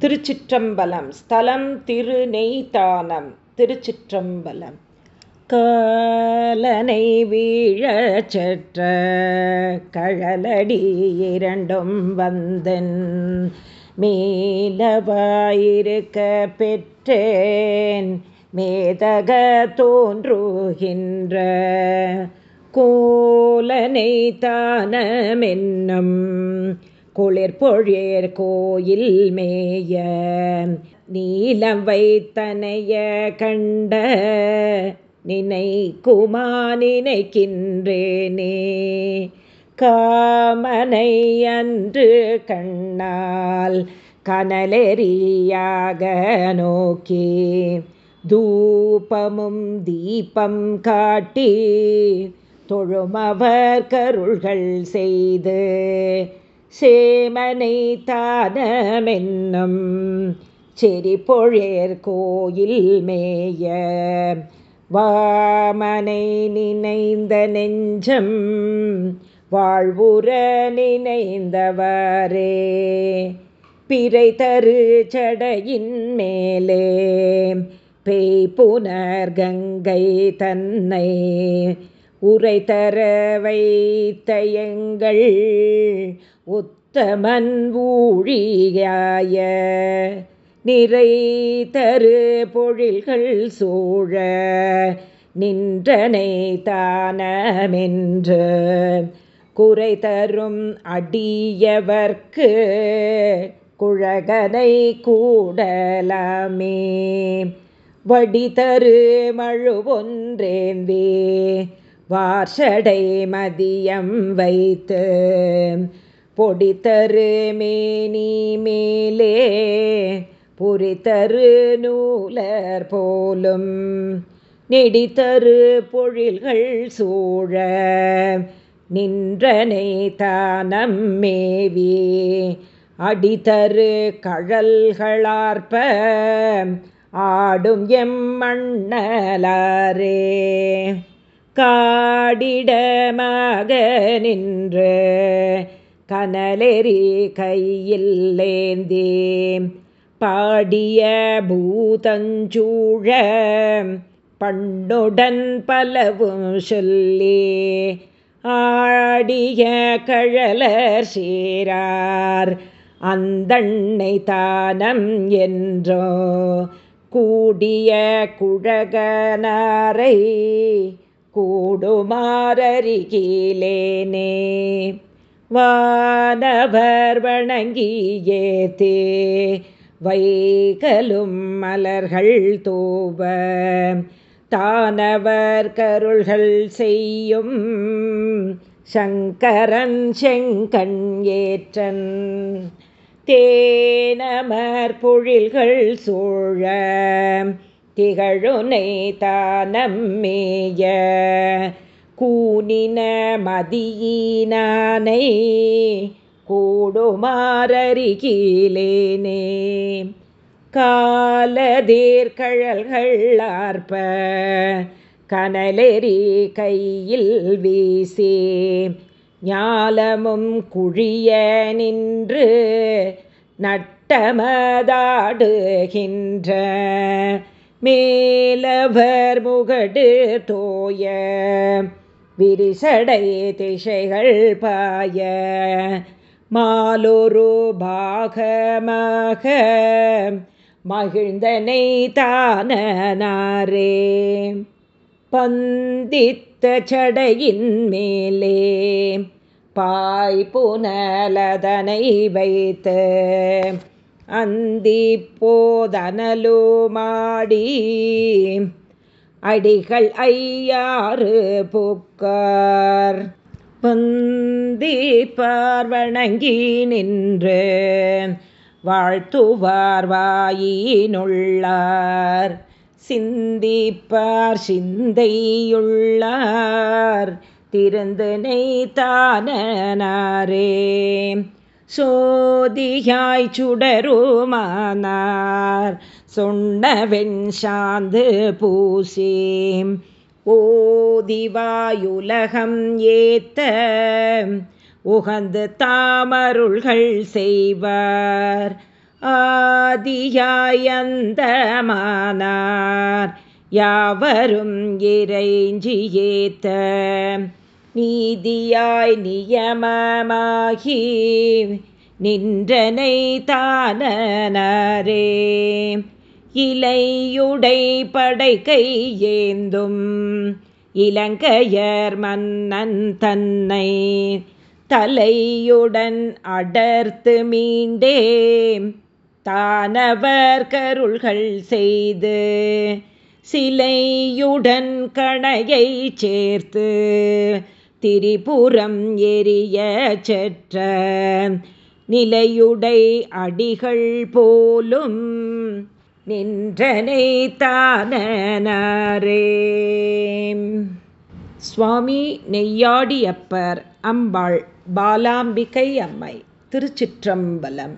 திருச்சிற்றம்பலம். ஸ்தலம் திருநெய்தானம். திருச்சிற்றம்பலம். காலனை வீழச் வீழச்சற்ற கழலடி இரண்டும் வந்தன். மேலவாயிருக்க பெற்றேன். மேதக தோன்றுகின்ற கோலனை தானமென்னும் குளிர்பொழியர் கோயில் மேய நீலம் வைத்தனைய கண்ட நினை குமா நினைக்கின்றேனே காமனை அன்று கண்ணால் கனலெறியாக நோக்கி தூபமும் தீபம் காட்டி தொழுமவர் கருள்கள் செய்து சேமனை தானமென்னும் செறி பொழேர் கோயில் மேய. வாமனை நினைந்த நெஞ்சம் வாழ்வுற நினைந்தவரே. பிறை தரு சடையின் மேலே பேய் புனர் கங்கை தன்னை உரை தர வைத்த எங்கள் உத்தமன் ஊழியாய நிறை தரு பொழில்கள் சூழ நின்றனை தானமென்று குறை தரும் அடியவர்க்கு குழகனை கூடலாமே. வடி தரு மழுவொன்றேந்தே வார்ஷடை மதியம் வைத்து பொடித்தரு மேனி மேலே பொறித்தரு நூலர் போலும். நெடித்தரு பொழில்கள் சூழ நின்றனை தானம் மேவி. அடித்தரு கழல்களார்ப்ப ஆடும் எம் மண்ணலாரே. காடிடமாக நின்று கனலெறி கையில்லேந்தே பாடிய பூதஞ்சூழ பண்ணுடன் பலவும் சொல்லி. ஆடிய கழலர் சீரார் அந்தண்ணை தானம் என்றோ. கூடிய குழகனாரை கூடுமாறருகிலேனே வானவர் வணங்கியேத்தே வைகலும் மலர்கள் தோவ. தானவர் கருள்கள் செய்யும் சங்கரன் செங்கண் ஏற்றன். தேனமர் பொழில்கள் சூழ. திகழுனை தானம் மேய. கூனின மதியினானை கூடுமாறருகிலேனே. காலதீர்கழல்கள் கனலெறி கையில் வீசி. ஞாலமும் குழிய நின்று நட்டமதாடுகின்ற மேலவர் முகடு தோய விரிசடை திசைகள் பாய. மாலொரு பாகமாக மகிழ்ந்தனை தானனாரே. பந்தித்த சடையின் மேலே பாய் புனலதனை வைத்து அந்தி போதனலு மாடி. அடிகள் ஐயாறு பூக்கார். பந்தி பார்வணங்கி நின்று வாழ்த்துவார் வாயினுள்ளார். சிந்திப்பார் சிந்தையுள்ளார். திறந்து நெய்தானே சோதியாய் சுடருமானார். சொன்னவெண் சாந்து பூசி ஓதிவாயுலகம் ஏத்த உகந்து தாமருள்கள் செய்வார். ஆதியாயந்தமானார் யாவரும் இறைஞ்சி ஏத்த. நீதியாய் நியமமாகி நின்றனை தானரே இலையுடை படைக்கை ஏந்தும் இலங்கையர் மன்னன் தன்னை தலையுடன் அடர்த்து மீண்டே தானவர் கருள்கள் செய்து சிலையுடன் கணையை சேர்த்து திரிபுரம் எரிய செற்ற நிலையுடை அடிகள் போலும் நின்றனை தானே சுவாமி நெய்யாடியப்பர் அம்பாள் பாலாம்பிகை அம்மை திருச்சிற்றம்பலம்.